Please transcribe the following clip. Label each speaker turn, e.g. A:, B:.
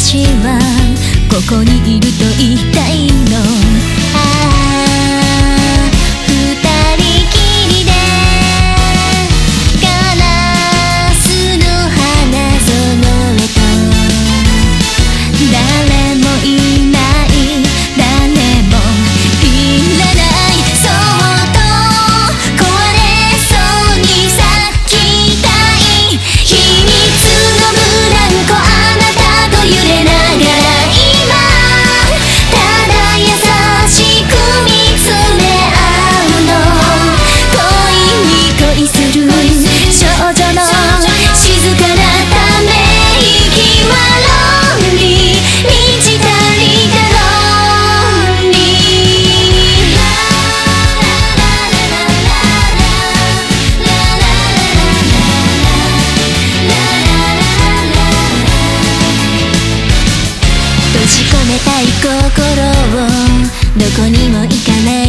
A: 私はここにいると言いたいのい心をどこにも行かない